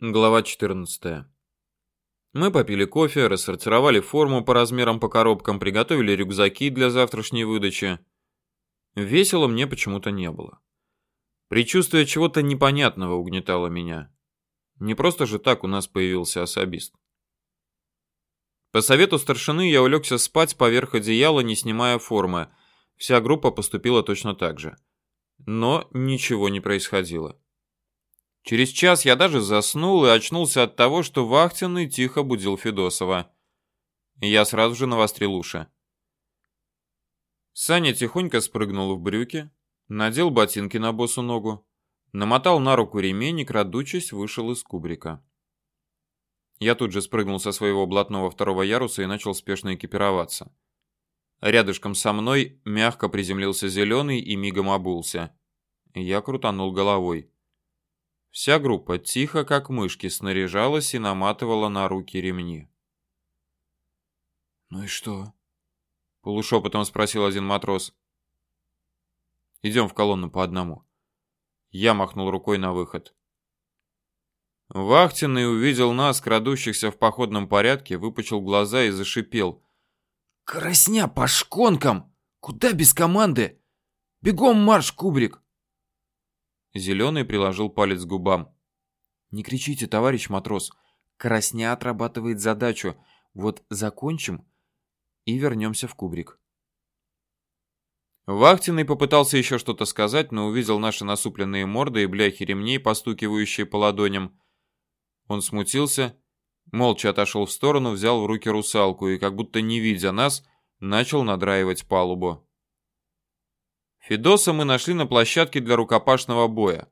Глава 14. Мы попили кофе, рассортировали форму по размерам по коробкам, приготовили рюкзаки для завтрашней выдачи. Весело мне почему-то не было. Предчувствие чего-то непонятного угнетало меня. Не просто же так у нас появился особист. По совету старшины я улегся спать поверх одеяла, не снимая формы. Вся группа поступила точно так же. Но ничего не происходило. Через час я даже заснул и очнулся от того, что вахтенный тихо будил Федосова. я сразу же навострил уши. Саня тихонько спрыгнул в брюки, надел ботинки на босу ногу, намотал на руку ремень и, крадучись, вышел из кубрика. Я тут же спрыгнул со своего блатного второго яруса и начал спешно экипироваться. Рядышком со мной мягко приземлился зеленый и мигом обулся. Я крутанул головой. Вся группа тихо, как мышки, снаряжалась и наматывала на руки ремни. «Ну и что?» — полушепотом спросил один матрос. «Идем в колонну по одному». Я махнул рукой на выход. Вахтенный увидел нас, крадущихся в походном порядке, выпучил глаза и зашипел. «Красня по шконкам! Куда без команды? Бегом марш, Кубрик!» Зеленый приложил палец к губам. «Не кричите, товарищ матрос. Красня отрабатывает задачу. Вот закончим и вернемся в кубрик». Вахтенный попытался еще что-то сказать, но увидел наши насупленные морды и бляхи ремней, постукивающие по ладоням. Он смутился, молча отошел в сторону, взял в руки русалку и, как будто не видя нас, начал надраивать палубу. Федоса мы нашли на площадке для рукопашного боя.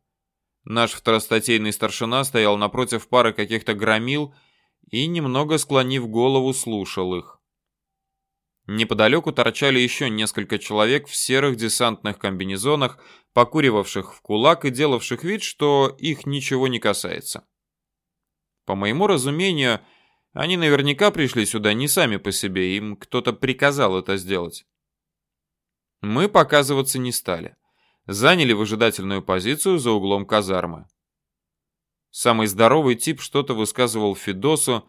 Наш второстатейный старшина стоял напротив пары каких-то громил и, немного склонив голову, слушал их. Неподалеку торчали еще несколько человек в серых десантных комбинезонах, покуривавших в кулак и делавших вид, что их ничего не касается. По моему разумению, они наверняка пришли сюда не сами по себе, им кто-то приказал это сделать. Мы показываться не стали. Заняли выжидательную позицию за углом казармы. Самый здоровый тип что-то высказывал Федосу,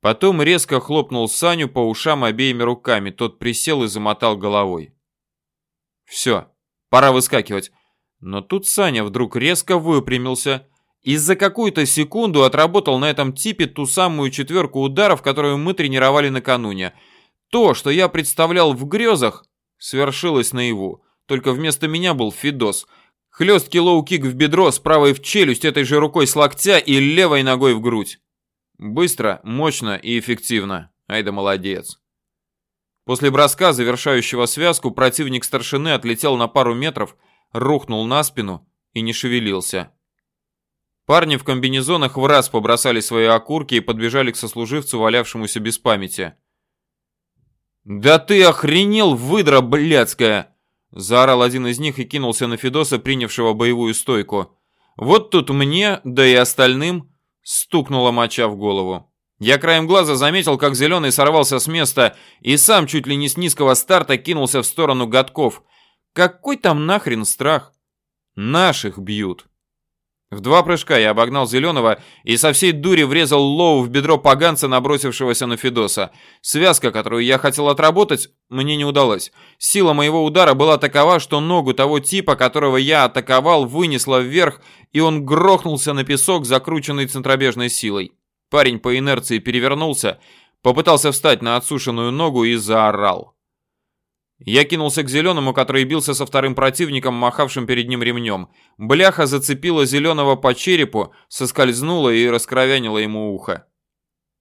потом резко хлопнул Саню по ушам обеими руками, тот присел и замотал головой. Все, пора выскакивать. Но тут Саня вдруг резко выпрямился и за какую-то секунду отработал на этом типе ту самую четверку ударов, которую мы тренировали накануне. То, что я представлял в грезах, свершилось наяву. Только вместо меня был Фидос. Хлесткий лоу-кик в бедро, с правой в челюсть, этой же рукой с локтя и левой ногой в грудь. Быстро, мощно и эффективно. Айда молодец. После броска, завершающего связку, противник старшины отлетел на пару метров, рухнул на спину и не шевелился. Парни в комбинезонах в раз побросали свои окурки и подбежали к сослуживцу, валявшемуся без памяти. «Да ты охренел, выдра блядская!» Заорал один из них и кинулся на Федоса, принявшего боевую стойку. Вот тут мне, да и остальным, стукнула моча в голову. Я краем глаза заметил, как Зеленый сорвался с места и сам чуть ли не с низкого старта кинулся в сторону годков. Какой там нахрен страх? Наших бьют. В два прыжка я обогнал Зеленого и со всей дури врезал Лоу в бедро поганца, набросившегося на Федоса. Связка, которую я хотел отработать, мне не удалась. Сила моего удара была такова, что ногу того типа, которого я атаковал, вынесла вверх, и он грохнулся на песок, закрученный центробежной силой. Парень по инерции перевернулся, попытался встать на отсушенную ногу и заорал. Я кинулся к зеленому, который бился со вторым противником, махавшим перед ним ремнем. Бляха зацепила зеленого по черепу, соскользнула и раскровянила ему ухо.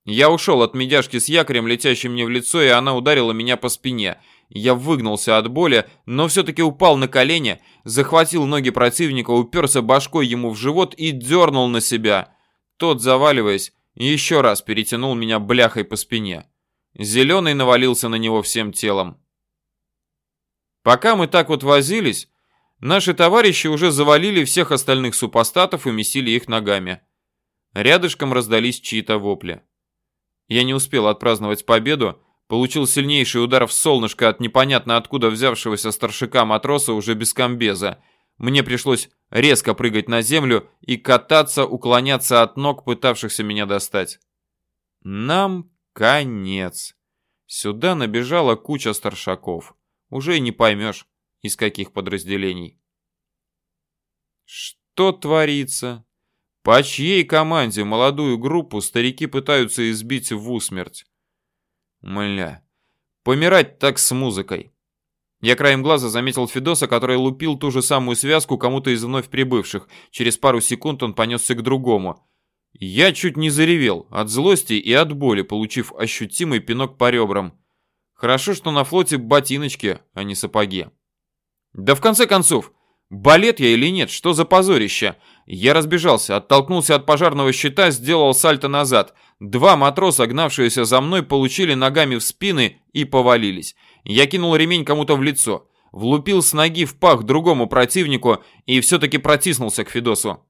Я ушел от медяшки с якорем, летящим мне в лицо, и она ударила меня по спине. Я выгнулся от боли, но все-таки упал на колени, захватил ноги противника, уперся башкой ему в живот и дернул на себя. Тот, заваливаясь, еще раз перетянул меня бляхой по спине. Зеленый навалился на него всем телом. Пока мы так вот возились, наши товарищи уже завалили всех остальных супостатов и месили их ногами. Рядышком раздались чьи-то вопли. Я не успел отпраздновать победу, получил сильнейший удар в солнышко от непонятно откуда взявшегося старшика матроса уже без комбеза. Мне пришлось резко прыгать на землю и кататься, уклоняться от ног, пытавшихся меня достать. Нам конец. Сюда набежала куча старшаков. Уже не поймешь, из каких подразделений. Что творится? По чьей команде молодую группу старики пытаются избить в усмерть? Мля, помирать так с музыкой. Я краем глаза заметил Федоса, который лупил ту же самую связку кому-то из вновь прибывших. Через пару секунд он понесся к другому. Я чуть не заревел от злости и от боли, получив ощутимый пинок по ребрам. Хорошо, что на флоте ботиночки, а не сапоги. Да в конце концов, балет я или нет, что за позорище? Я разбежался, оттолкнулся от пожарного щита, сделал сальто назад. Два матроса, гнавшиеся за мной, получили ногами в спины и повалились. Я кинул ремень кому-то в лицо, влупил с ноги в пах другому противнику и все-таки протиснулся к Федосу.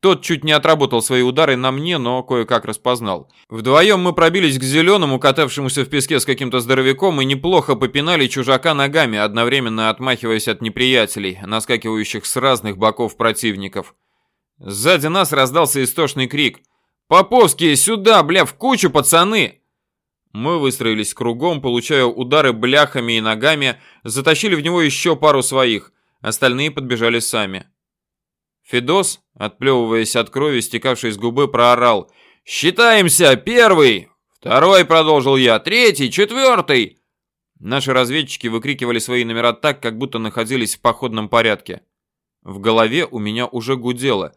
Тот чуть не отработал свои удары на мне, но кое-как распознал. Вдвоем мы пробились к зеленому, катавшемуся в песке с каким-то здоровяком, и неплохо попинали чужака ногами, одновременно отмахиваясь от неприятелей, наскакивающих с разных боков противников. Сзади нас раздался истошный крик. «Поповские, сюда, бля, в кучу, пацаны!» Мы выстроились кругом, получая удары бляхами и ногами, затащили в него еще пару своих, остальные подбежали сами. Федос, отплевываясь от крови, стекавшей с губы, проорал «Считаемся! Первый!» «Второй!» — продолжил я. «Третий! Четвертый!» Наши разведчики выкрикивали свои номера так, как будто находились в походном порядке. В голове у меня уже гудело.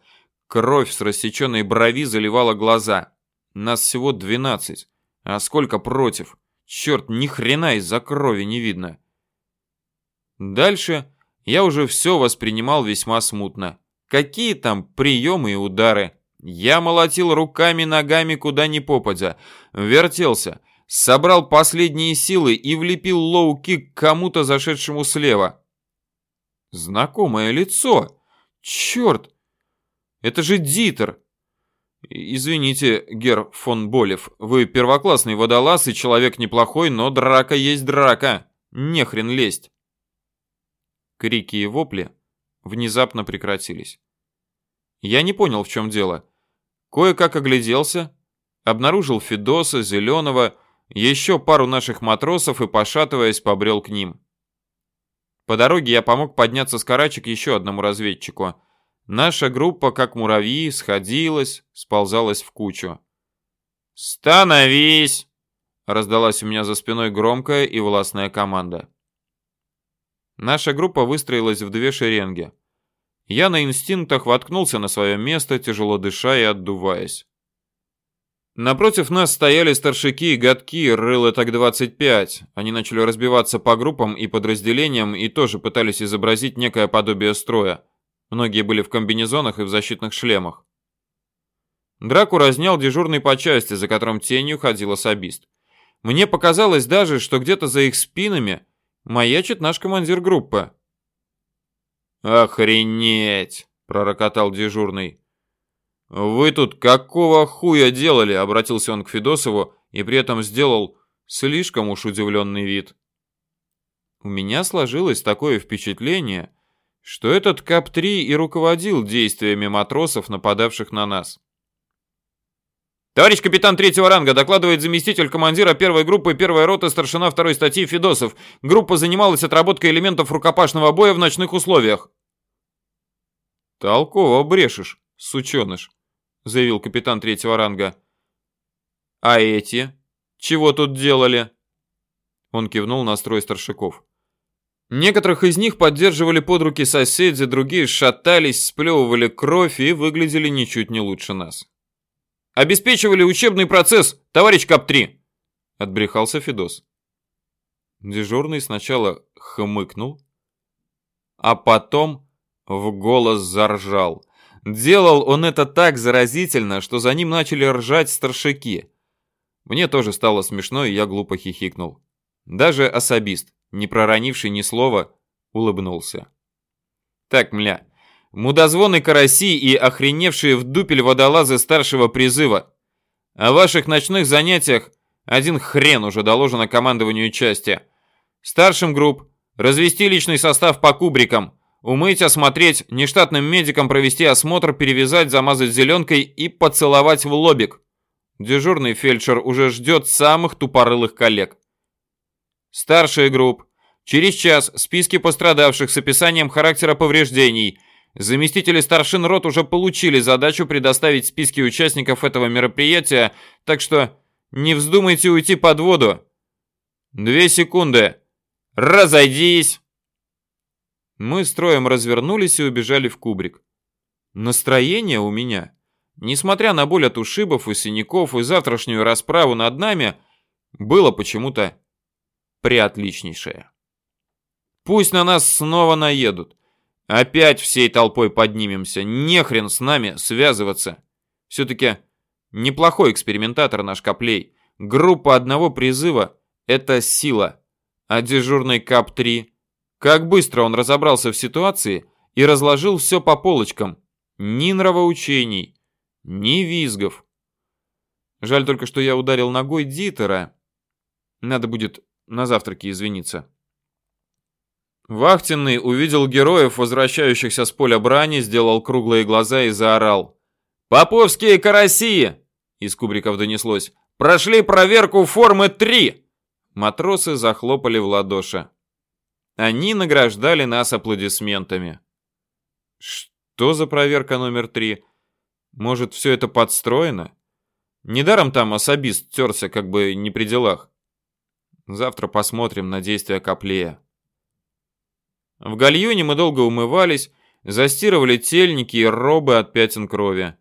Кровь с рассеченной брови заливала глаза. Нас всего двенадцать. А сколько против? Черт, ни хрена из-за крови не видно. Дальше я уже все воспринимал весьма смутно. Какие там приемы и удары? Я молотил руками, ногами, куда ни попадя. Вертелся, собрал последние силы и влепил лоу-кик кому-то зашедшему слева. Знакомое лицо. Черт! Это же Дитер, «Извините, герр фон Болев, вы первоклассный водолаз и человек неплохой, но драка есть драка. Не хрен лезть». Крики и вопли внезапно прекратились. Я не понял, в чем дело. Кое-как огляделся, обнаружил Федоса, Зеленого, еще пару наших матросов и, пошатываясь, побрел к ним. По дороге я помог подняться с карачек еще одному разведчику – Наша группа, как муравьи, сходилась, сползалась в кучу. «Становись!» — раздалась у меня за спиной громкая и властная команда. Наша группа выстроилась в две шеренги. Я на инстинктах воткнулся на свое место, тяжело дыша и отдуваясь. Напротив нас стояли старшики и гадки, рыло так 25. Они начали разбиваться по группам и подразделениям и тоже пытались изобразить некое подобие строя. Многие были в комбинезонах и в защитных шлемах. Драку разнял дежурный по части, за которым тенью ходил особист. Мне показалось даже, что где-то за их спинами маячит наш командир группы. «Охренеть!» — пророкотал дежурный. «Вы тут какого хуя делали?» — обратился он к Федосову и при этом сделал слишком уж удивленный вид. У меня сложилось такое впечатление, что этот КАП-3 и руководил действиями матросов, нападавших на нас. Товарищ капитан третьего ранга, докладывает заместитель командира первой группы первой роты старшина второй статьи Федосов. Группа занималась отработкой элементов рукопашного боя в ночных условиях. Толково брешешь, сученыш, заявил капитан третьего ранга. А эти? Чего тут делали? Он кивнул на строй старшиков. Некоторых из них поддерживали под руки соседи, другие шатались, сплевывали кровь и выглядели ничуть не лучше нас. «Обеспечивали учебный процесс, товарищ КАП-3!» — отбрехался Федос. Дежурный сначала хмыкнул, а потом в голос заржал. Делал он это так заразительно, что за ним начали ржать старшики. Мне тоже стало смешно, и я глупо хихикнул. Даже особист, не проронивший ни слова, улыбнулся. Так, мля, мудозвоны караси и охреневшие в дупель водолазы старшего призыва. О ваших ночных занятиях один хрен уже доложено командованию части. Старшим групп развести личный состав по кубрикам, Умыть, осмотреть, нештатным медикам провести осмотр, перевязать, замазать зеленкой и поцеловать в лобик. Дежурный фельдшер уже ждет самых тупорылых коллег. Старшие групп. Через час списки пострадавших с описанием характера повреждений. Заместители старшин рот уже получили задачу предоставить списки участников этого мероприятия, так что не вздумайте уйти под воду. Две секунды. Разойдись. Мы строем развернулись и убежали в кубрик. Настроение у меня несмотря на боль от ушибов и синяков и завтрашнюю расправу над нами, было почему-то приотличнейшее. Пусть на нас снова наедут. Опять всей толпой поднимемся. Нехрен с нами связываться. Все-таки неплохой экспериментатор наш Коплей. Группа одного призыва — это сила. А дежурный КАП-3... Как быстро он разобрался в ситуации и разложил все по полочкам. Ни нравоучений, ни визгов. Жаль только, что я ударил ногой Дитера. Надо будет на завтраке извиниться. Вахтенный увидел героев, возвращающихся с поля брани, сделал круглые глаза и заорал. «Поповские караси!» Из кубриков донеслось. «Прошли проверку формы 3!» Матросы захлопали в ладоши. Они награждали нас аплодисментами. «Что за проверка номер три?» Может, все это подстроено? Недаром там особист терся как бы не при делах. Завтра посмотрим на действия Коплея. В гальюне мы долго умывались, застирывали тельники и робы от пятен крови.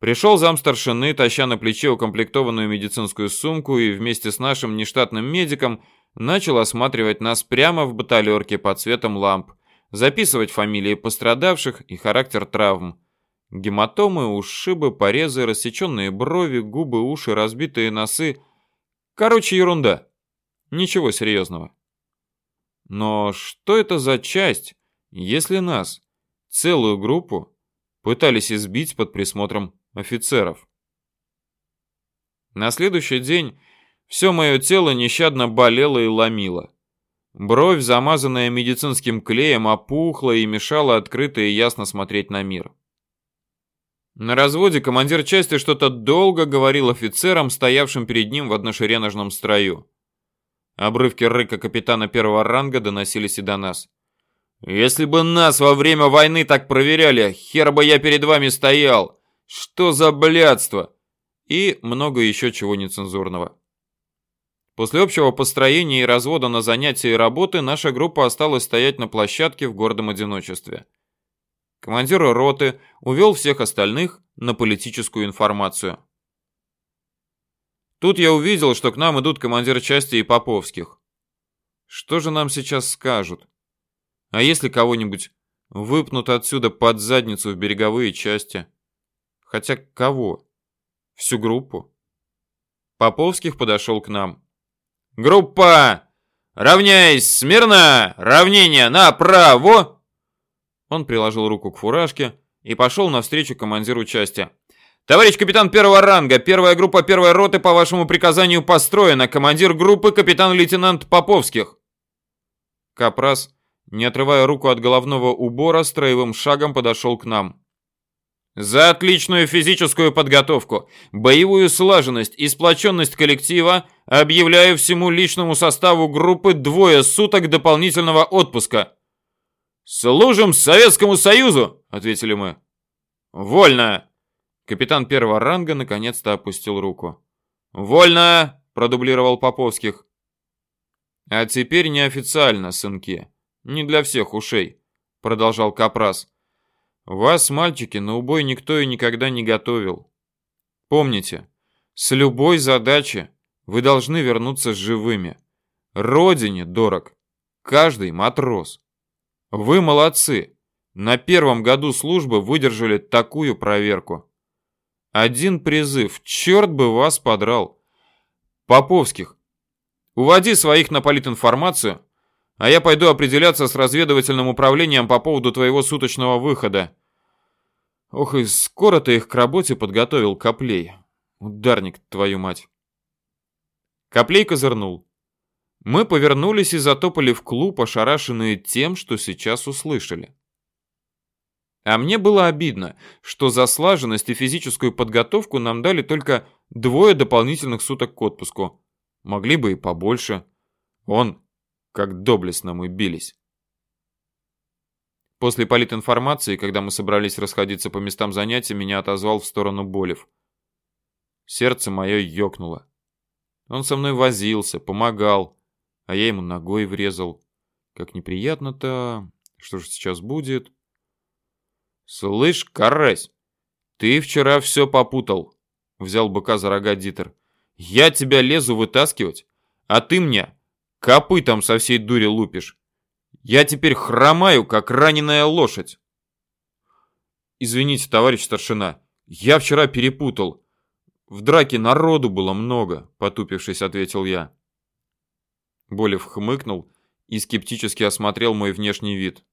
Пришел зам старшины, таща на плече укомплектованную медицинскую сумку и вместе с нашим нештатным медиком начал осматривать нас прямо в баталерке под светом ламп, записывать фамилии пострадавших и характер травм. Гематомы, ушибы, порезы, рассеченные брови, губы, уши, разбитые носы. Короче, ерунда. Ничего серьезного. Но что это за часть, если нас, целую группу, пытались избить под присмотром офицеров? На следующий день все мое тело нещадно болело и ломило. Бровь, замазанная медицинским клеем, опухла и мешала открыто и ясно смотреть на мир. На разводе командир части что-то долго говорил офицерам, стоявшим перед ним в одношереножном строю. Обрывки рыка капитана первого ранга доносились и до нас. «Если бы нас во время войны так проверяли, хер бы я перед вами стоял! Что за блядство!» И много еще чего нецензурного. После общего построения и развода на занятия и работы наша группа осталась стоять на площадке в гордом одиночестве. Командир роты увел всех остальных на политическую информацию. Тут я увидел, что к нам идут командир части и Поповских. Что же нам сейчас скажут? А если кого-нибудь выпнут отсюда под задницу в береговые части? Хотя кого? Всю группу? Поповских подошел к нам. «Группа! Равняйсь! Смирно! Равнение направо!» Он приложил руку к фуражке и пошел навстречу командиру части. «Товарищ капитан первого ранга, первая группа первой роты по вашему приказанию построена. Командир группы капитан-лейтенант Поповских». Капрас, не отрывая руку от головного убора, строевым шагом подошел к нам. «За отличную физическую подготовку, боевую слаженность и сплоченность коллектива объявляю всему личному составу группы двое суток дополнительного отпуска». «Служим Советскому Союзу!» — ответили мы. «Вольно!» Капитан первого ранга наконец-то опустил руку. «Вольно!» — продублировал Поповских. «А теперь неофициально, сынки. Не для всех ушей», — продолжал Капрас. «Вас, мальчики, на убой никто и никогда не готовил. Помните, с любой задачи вы должны вернуться живыми. Родине дорог. Каждый матрос. Вы молодцы. На первом году службы выдержали такую проверку. Один призыв. Черт бы вас подрал. Поповских. Уводи своих на политинформацию, а я пойду определяться с разведывательным управлением по поводу твоего суточного выхода. Ох, и скоро ты их к работе подготовил, Коплей. Ударник, твою мать. Коплей козырнул. Мы повернулись и затопали в клуб, ошарашенные тем, что сейчас услышали. А мне было обидно, что за слаженность и физическую подготовку нам дали только двое дополнительных суток к отпуску. Могли бы и побольше. Он, как доблестно мы бились. После политинформации, когда мы собрались расходиться по местам занятий, меня отозвал в сторону Болев. Сердце мое ёкнуло. Он со мной возился, помогал, а я ему ногой врезал. Как неприятно-то. Что же сейчас будет? Слышь, карась, ты вчера все попутал. Взял быка за рога Дитер. Я тебя лезу вытаскивать, а ты мне копытом со всей дури лупишь. Я теперь хромаю, как раненая лошадь. Извините, товарищ старшина, я вчера перепутал. В драке народу было много, потупившись, ответил я. Болев хмыкнул и скептически осмотрел мой внешний вид.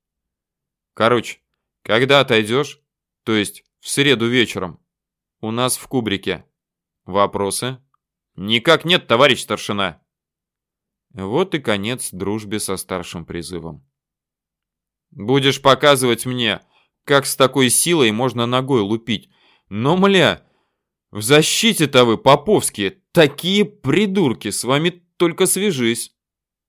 Короче, когда отойдешь, то есть в среду вечером, у нас в кубрике. Вопросы? Никак нет, товарищ старшина. Вот и конец дружбе со старшим призывом. Будешь показывать мне, как с такой силой можно ногой лупить. Но, мля, в защите-то вы, поповские, такие придурки, с вами только свяжись.